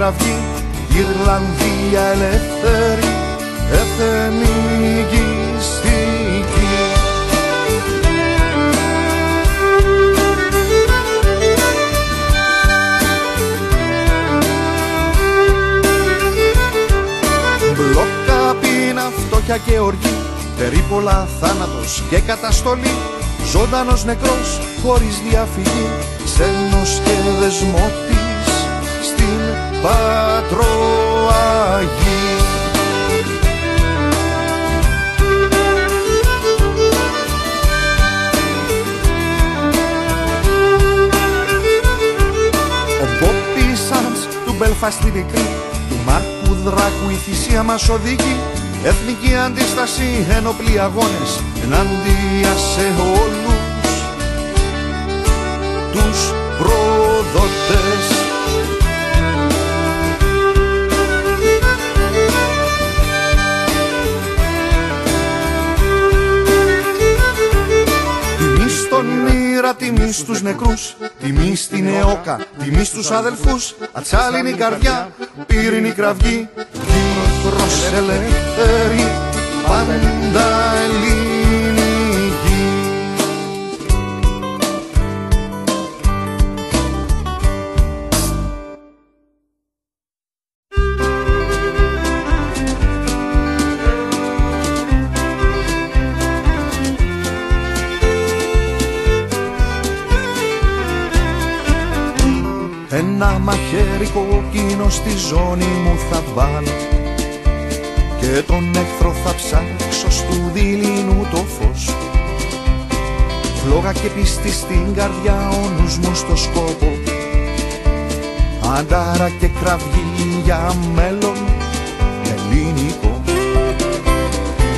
κραυγή Ιρλανδία ελεύθερη, εθνικιστική Μπλόκα πείνα, φτώχεια και οργή Περίπολα, θάνατος και καταστολή. Ζωντανός νεκρός χωρίς διαφυγή Ξένος και δεσμότης στην Πατροαγή Ο Μπόπι Σάντς του Μπέλφα στη μικρή Του Μάρκου Δράκου η θυσία μας οδηγεί Εθνική αντίσταση, ένοπλοι αγώνες ενάντια σε όλους τους προδότες. Τιμή στους νεκρούς Τιμή στην ΕΟΚΑ, τιμή στους αδελφούς Ατσάλινη καρδιά, πύρινη κραυγή Κύπρος ελεύθερη, πάντα ελληνική μαχαίρι κόκκινο στη ζώνη μου θα βάλω Και τον εχθρό θα ψάξω στου δειλινού το φως. Φλόγα και πίστη στην καρδιά, ο νους μου στο σκόπο. Αντάρα και κραυγή για μέλλον ελληνικό.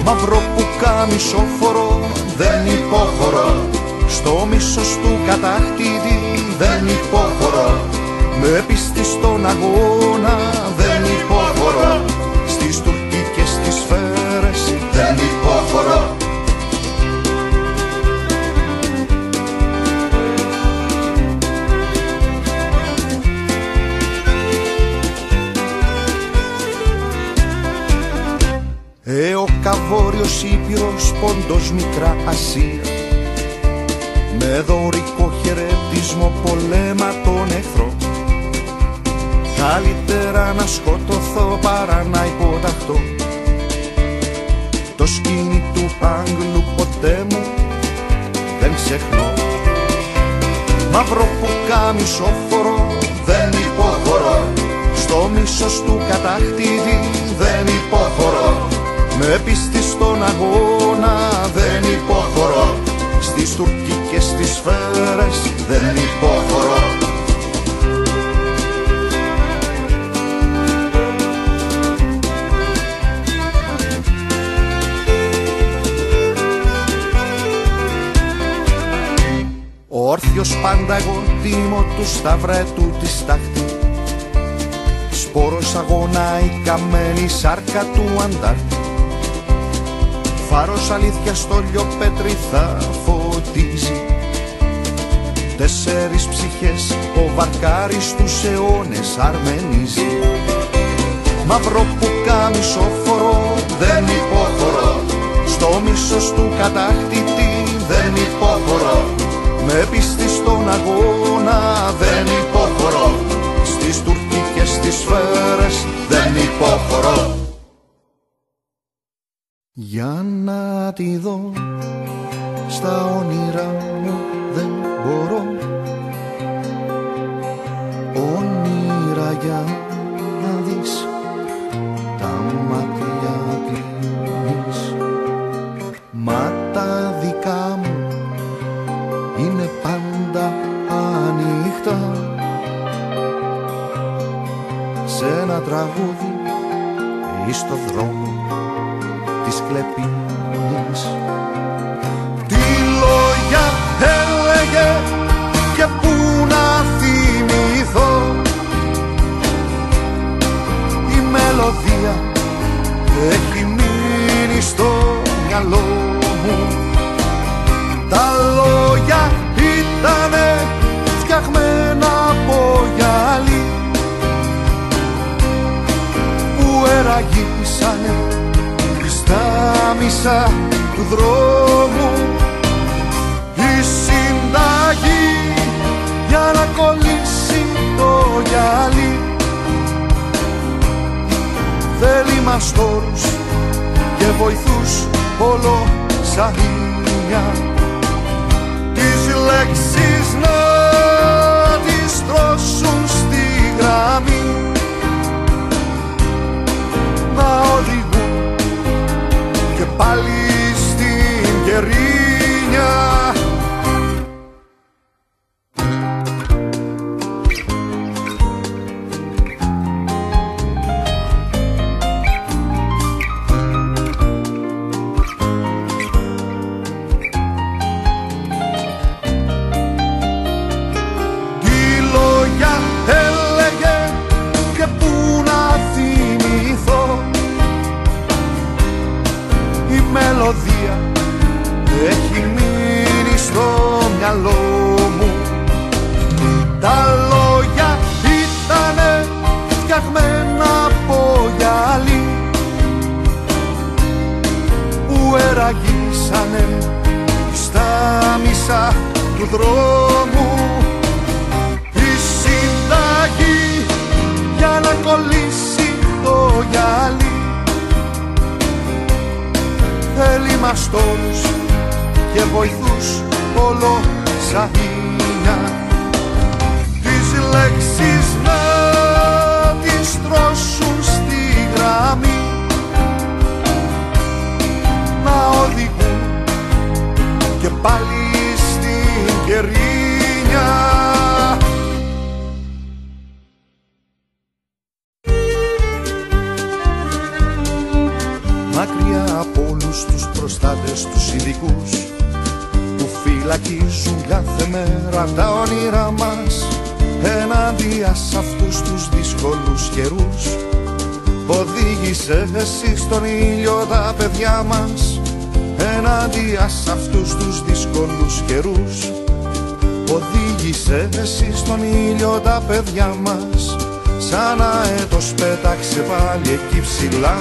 Μαύρο που κάμισο φορώ, δεν υποχωρώ. Στο μίσος του κατάκτητη δεν υποχωρώ Με πίστη στον αγώνα δεν υποχωρώ. Στις τουρκικές τις σφαίρες δεν υποχωρώ. Ε, ο Καβόριος Ήπειρος, πόντος Μικρά Ασία Με δωρικό χαιρετισμό πολέμα τον εχθρό Καλύτερα να σκοτωθώ παρά να υποταχτώ Το σκήνι του Άγγλου ποτέ μου δεν ξεχνώ. Μαύρο που κάμισο φορώ δεν υποχωρώ. Στο μίσος του κατάκτητη δεν υποχωρώ. Με πίστη στον αγώνα δεν υποχωρώ. Στις τουρκικές τις σφαίρες δεν υποχωρώ Όρθιος πάντα εγώ τίμω του σταυρέτου της στάχτη Σπόρος αγώνα η καμένη σάρκα του αντάρτη. Φάρος αλήθεια στο λιοπέτρι θα φωτίζει. Τέσσερις ψυχές ο βαρκάρης τους αιώνες αρμενίζει. Μαύρο που κάμισο φορώ δεν υποχωρώ. Στο μίσος του κατάκτητη δεν υποχωρώ Με πίστη στον αγώνα δεν υποχωρώ. Στις τουρκικές τις σφαίρες δεν υποχωρώ. Για να τη δω στα όνειρά μου δεν μπορώ. Όνειρα για να δεις τα μάτια σε ένα τραγούδι ή στο δρόμο της κλεπίνης. Τι λόγια έλεγε και πού να θυμηθώ. Η μελωδία έχει μείνει στο μυαλό μου. Τα λόγια εραγίσανε στα μισά του δρόμου. Η συνταγή για να κολλήσει το γυαλί. Θέλει μαστόρους και βοηθούς όλο σαΐνια μελωδία έχει μείνει στο μυαλό μου. Τα λόγια ήτανε φτιαγμένα από γυαλί που εραγίσανε στα μισά του δρόμου. Η συνταγή για να κολλήσει το γυαλί θέλει μαστόρους και βοηθούς όλο σαΐνια τις λέξεις τα παιδιά μας ενάντια σ' αυτούς τους δύσκολους καιρούς. Οδήγησε εσύ στον ήλιο τα παιδιά μας σαν αέτος πέταξε πάλι εκεί ψηλά.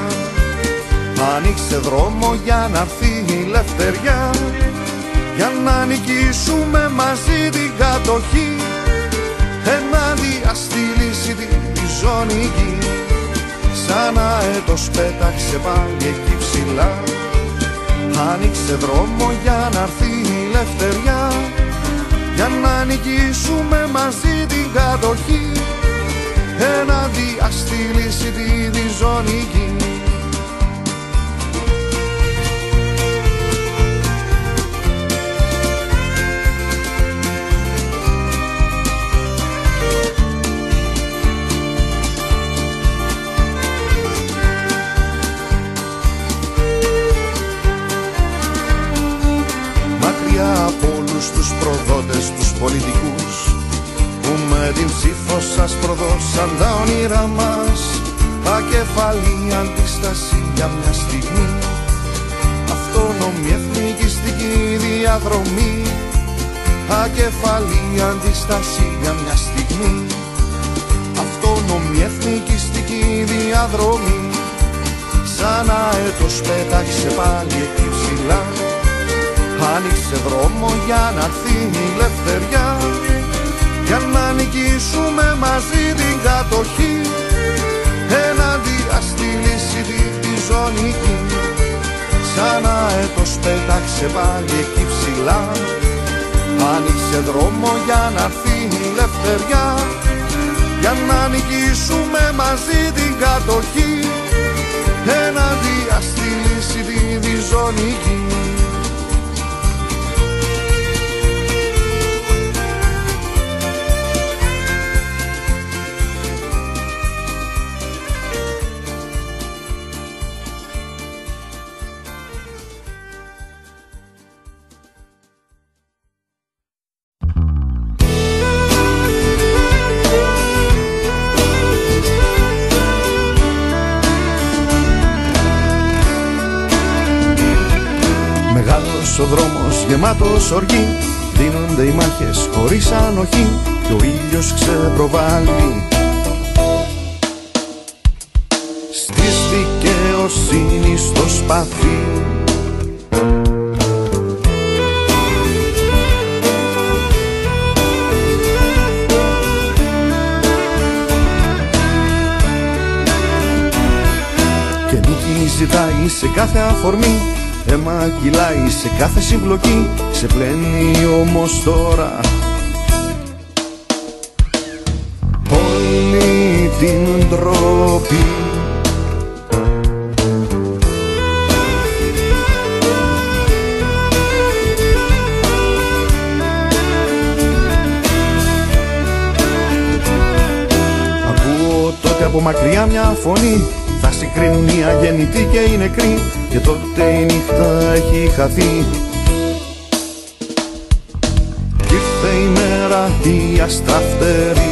Άνοιξε δρόμο για να έρθει η ελευθεριά για να νικήσουμε μαζί την κατοχή. Ενάντια στη λύση τη ζώνη γη σαν αέτος πέταξε πάλι εκεί ψηλά. Άνοιξε δρόμο για να έρθει η ελευθεριά. Για να νικήσουμε μαζί την κατοχή. Ενάντια στη λύση τη ζώνη ακεφαλή αντίσταση για μια στιγμή. Αυτόνομη εθνικιστική διαδρομή. Σαν αέτος πέταξε πάλι εκεί ψηλά. Άνοιξε δρόμο για να έρθει η ελευθεριά. Για να νικήσουμε μαζί την κατοχή. Εναντία στη λύση τη, τη ζωνική. Σαν αέτος πέταξε πάλι εκεί ψηλά Άνοιξε δρόμο για να έρθει η ελευθεριά Για να νικήσουμε μαζί την κατοχή. Εναντία στη λύση τη, τη οργή Δίνονται οι μάχες χωρίς ανοχή Και ο ήλιος ξεπροβάλλει. Στις δικαιοσύνη στο σπαθί. Και νίκη ζητάει σε κάθε αφορμή Αίμα κυλάει σε κάθε συμπλοκή Ξεπλένει όμως τώρα. Όλη την τρόπη Ακούω τότε από μακριά μια φωνή Θα συγκρίνουν οι αγεννητοί και οι νεκροί Και τότε η νύχτα έχει χαθεί Κι ήρθε η μέρα η αστραφτερή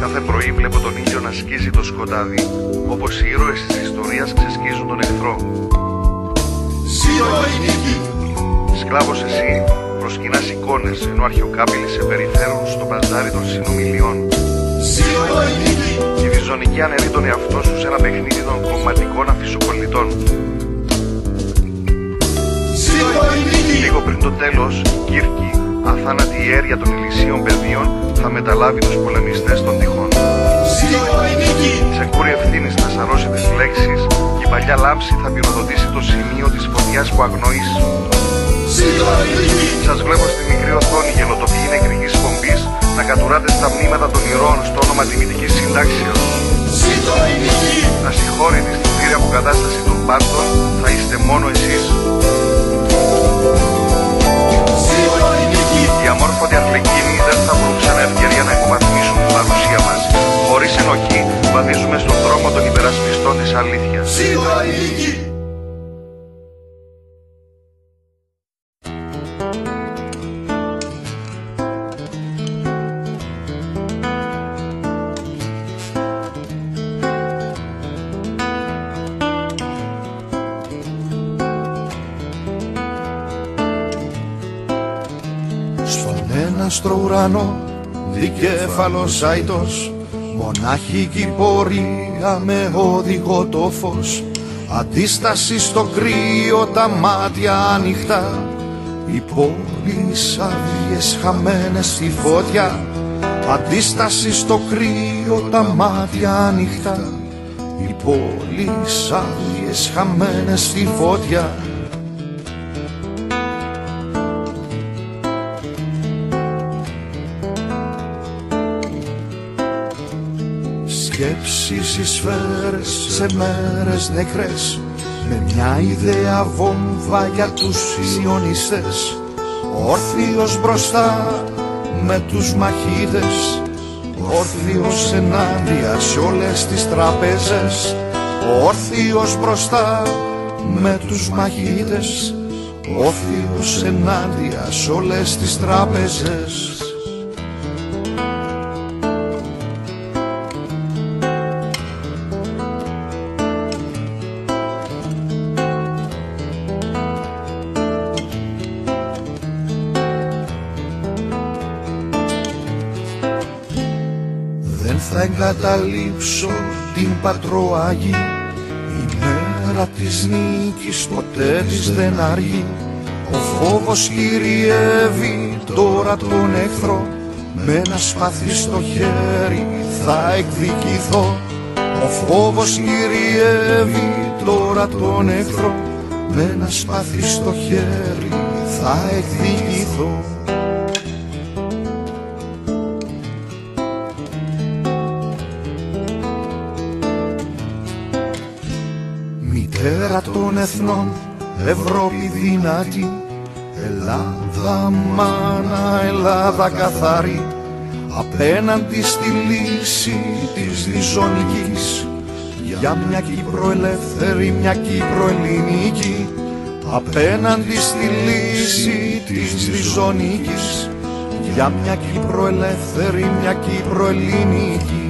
Κάθε πρωί βλέπω τον ήλιο να σκίζει το σκοτάδι Όπως οι ήρωες της ιστορίας ξεσκίζουν τον εχθρό Ζήτω η νίκη! Σκλάβος εσύ προσκυνάς εικόνες Ενώ αρχαιοκάπηλοι σε περιφέρουν στο παζάρι των συνομιλιών Ζήτω η νίκη! Η διζωνική αναιρεί τον εαυτό σου σε ένα παιχνίδι των κομματικών αφισοκολλητών Ζήτω η νίκη! Λίγο πριν το τέλος, Κύρκη, αθάνατη ιέρια των ηλισίων πεδίων Θα μεταλάβει τους πολεμιστές των τυχών Ζήτω η νίκη! Σε κούρη ευθύνης θα σαρώσει τις λέξεις Και η παλιά λάμψη θα πυροδοτήσει το σημείο της φωτιάς που αγνοείς Ζήτω η νίκη! Σας βλέπω στη μικρή οθόνη γελοτοπιή νεκρικής πομπής να κατουράτε στα μνήματα των ηρώων στο όνομα τιμητικής συντάξεως. Ζήτω η νίκη! Ασυγχώρητοι στην πλήρη αποκατάσταση των πάντων θα είστε μόνο εσείς. Ζήτω η νίκη! Οι αμόρφωτοι αρλεκίνοι δεν θα βρουν ξανά ευκαιρία να υποβαθμίσουν την παρουσία μας. Χωρίς ενοχή βαδίζουμε στον δρόμο των υπερασπιστών της αλήθειας. Ζήτω η νίκη! Ουρανό δικέφαλος άητος Μονάχικη πορεία με οδηγό το φως Αντίσταση στο κρύο τα μάτια ανοιχτά Οι πόλεις άδειες χαμένες στη φωτιά Αντίσταση στο κρύο τα μάτια ανοιχτά Οι πόλεις άδειες χαμένες στη φωτιά Σκέψεις οι σφαίρες σε μέρες νεκρές Με μια ιδέα βόμβα για τους σιωνιστές Όρθιος μπροστά με τους μαχίτες Όρθιος ενάντια σε όλες τις τραπέζες. Όρθιος μπροστά με τους μαχίτες Όρθιος ενάντια σε όλες τις τράπεζες εγκαταλείψω την πατροάγη Η μέρα της νίκης ποτέ της δεν αργεί Ο φόβος κυριεύει τώρα τον εχθρό. Με ένα σπαθί στο χέρι θα εκδικηθώ. Ο φόβος κυριεύει τώρα τον εχθρό. Με ένα σπαθί στο χέρι θα εκδικηθώ Μητέρα των εθνών, Ευρώπη δυνατή Ελλάδα μάνα, Ελλάδα καθαρή Απέναντι στη λύση της διζωνικής. Για μια Κύπρο ελεύθερη, μια Κύπρο ελληνική Απέναντι στη λύση της διζωνικής. Για μια Κύπρο ελεύθερη, μια Κύπρο ελληνική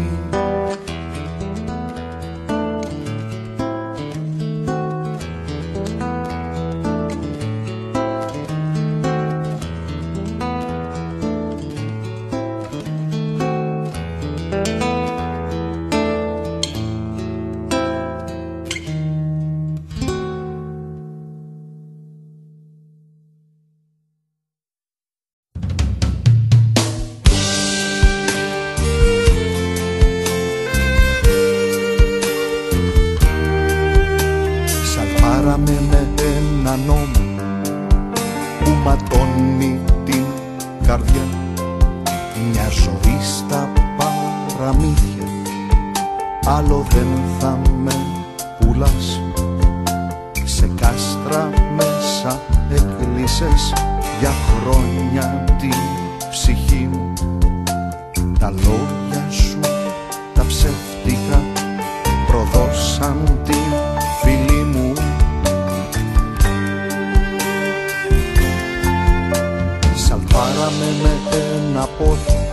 Σαλπάραμε με ένα πόδι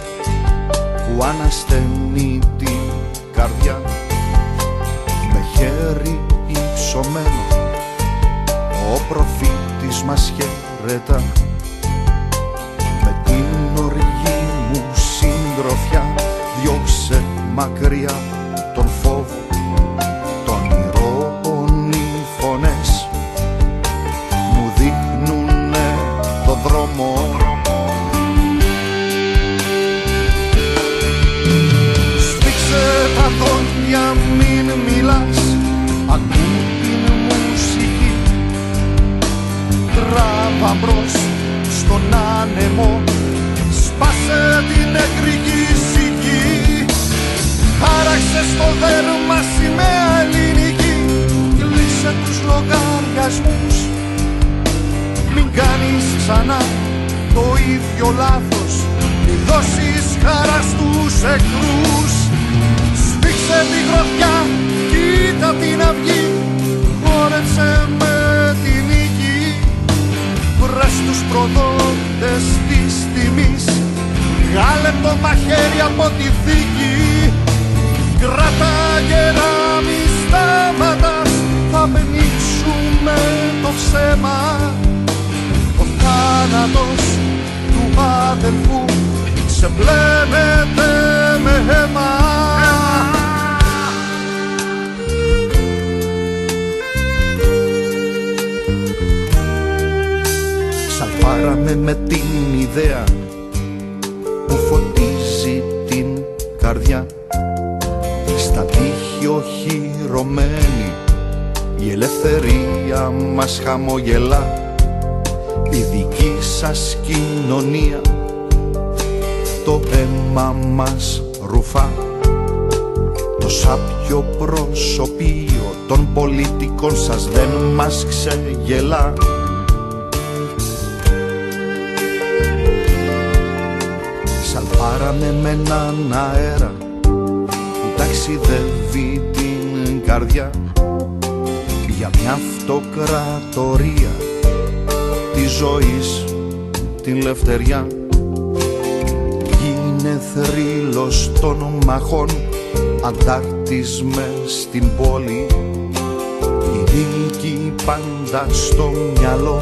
που ανασταίνει την καρδιά. Με χέρι υψωμένο ο προφήτης μας χαιρετά με την οργή μου συντροφιά διώξε μακριά Τράβα μπρος στον άνεμο. Σπάσε την νεκρική σιγή Χάραξε στο δέρμα σημαία ελληνική. Κλείσε τους λογαριασμούς Μην κάνεις ξανά το ίδιο λάθος. Μη δώσεις χαρά στους εχθρούς Σφίξε τη γροθιά, κοίτα την αυγή Χόρεψε με τη νίκη Βρες τους προδότες της τιμής. Βγάλε το μαχαίρι από τη θήκη. Κράτα γερά μη σταματάς. Θα πνίξουμε το ψέμα. Ο θάνατος του αδελφού ξεπλένεται με αίμα Σαλπάραμε με την ιδέα που φωτίζει την καρδιά. Στα τείχη οχυρωμένη η ελευθερία μας χαμογελά. Η δική σας κοινωνία το αίμα μας ρουφά. Το σάπιο προσωπείο των πολιτικών σας δεν μας ξεγελά Σαλπάραμε με έναν αέρα που ταξιδεύει την καρδιά. Για μια αυτοκρατορία της ζωής την λευτεριά. Γίνε θρύλος των μαχών αντάρτης μες στην πόλη. Η νίκη πάντα στο μυαλό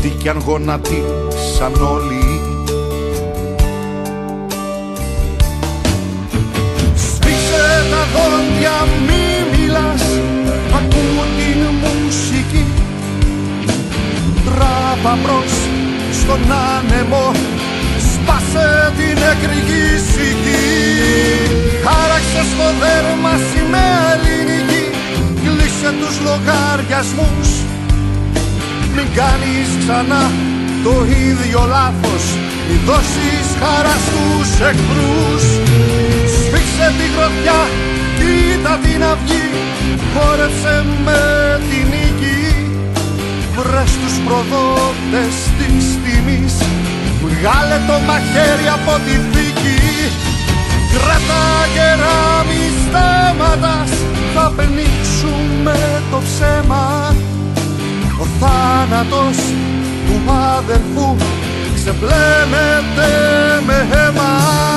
τι κι αν γονατίσαν όλοι δόντια μη μιλάς Ακού την μουσική. Τράβα μπρος στον άνεμο Σπάσε την νεκρική σιγή. Χάραξε στο δέρμα σημαία ελληνική Κλείσε τους λογαριασμούς. Μην κάνεις ξανά το ίδιο λάθος Μη δώσεις χαρά στους εχθρούς. Σφίξε τη γροθιά, κοίτα την αυγή Χόρεψε με τη νίκη. Βρες τους προδότες της τιμής. Βγάλε το μαχαίρι από τη θήκη Κράτα γερά μη σταματάς. Θα πνίξουμε το ψέμα. Ο θάνατος του αδελφού ξεπλένεται με αίμα